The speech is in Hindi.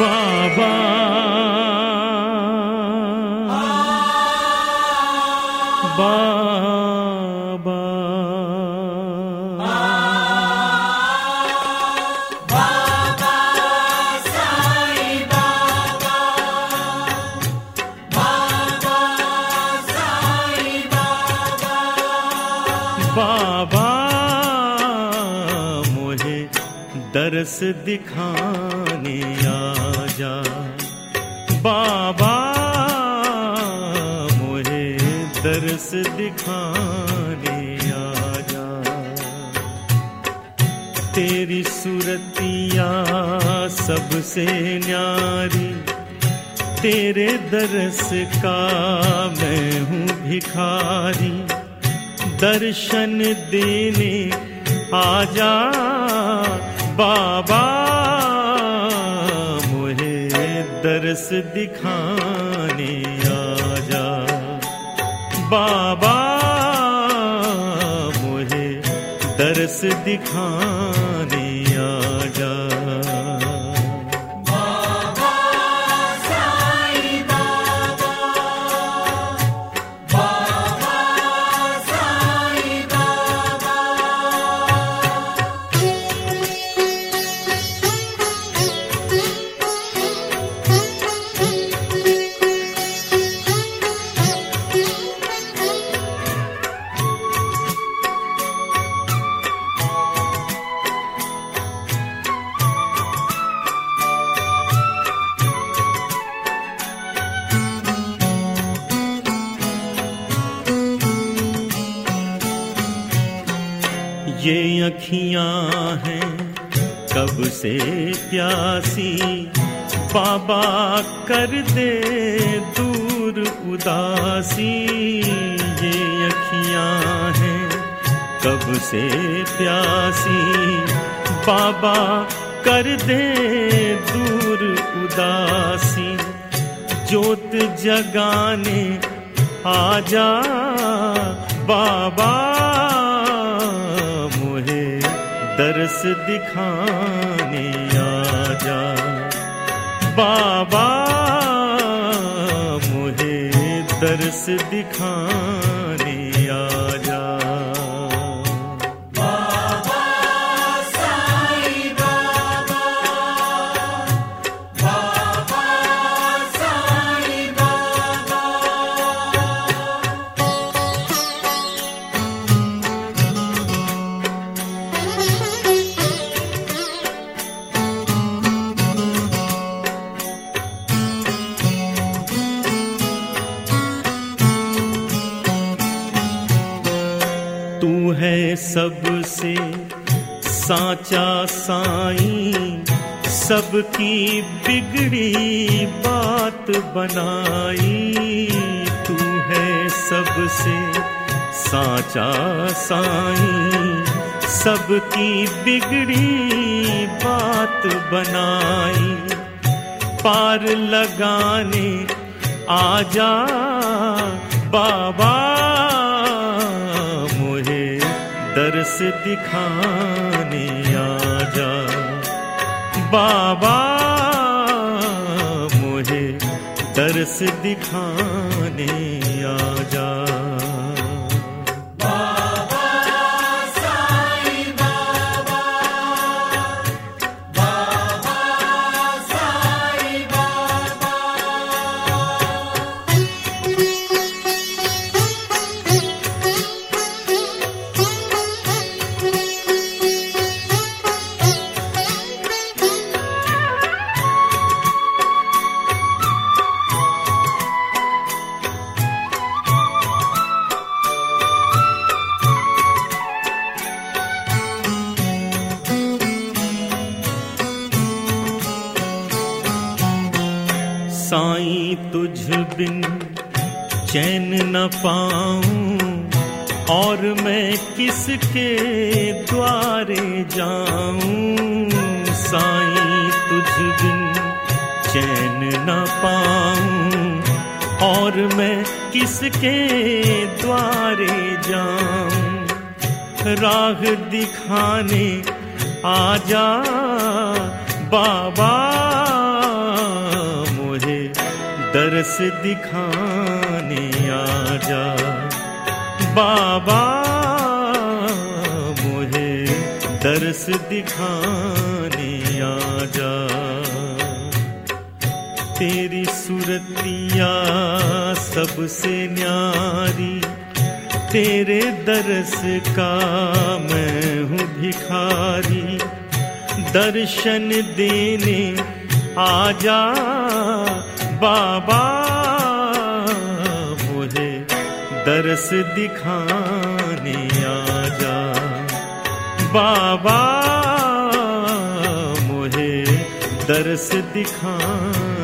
बाबा। मुझे दिखाने आजा बाबा मुझे दरस दिखाने आजा। तेरी सूरतिया सबसे न्यारी, तेरे दरस का मैं हूँ भिखारी। दर्शन देने आजा, बाबा दरस दिखाने आजा। बाबा मुझे दरस दिखाने आजा। ये अखियाँ हैं, कब से प्यासी? बाबा कर दे दूर उदासी। ये अखियाँ हैं, कब से प्यासी? बाबा कर दे दूर उदासी। जोत जगाने आजा बाबा। दरस दिखाने जा बाबा मुझे दरस दिखाने आ तू है सबसे, साचा साई, सबकी बिगड़ी बात बनाई। तू है सबसे, साचा साई, सबकी बिगड़ी बात बनाई। पार लगाने आजा बाबा दरस दिखाने जा बाबा मुझे तरस दिखाने आजा। साईं तुझ बिन चैन न पाऊँ, और मैं किसके द्वारे जाऊँ? साईं तुझ बिन चैन न पाऊँ, और मैं किसके द्वारे जाऊँ? राह दिखाने आजा बाबा। दरस दिखाने आजा। बाबा, मुझे दरस दिखाने आजा। तेरी सुरतिया सबसे न्यारी, तेरे दरस का मैं हूँ भिखारी। दर्शन देने आजा। बाबा मुझे दरस दिखाने आ जा। बाबा मुझे दरस दिखाने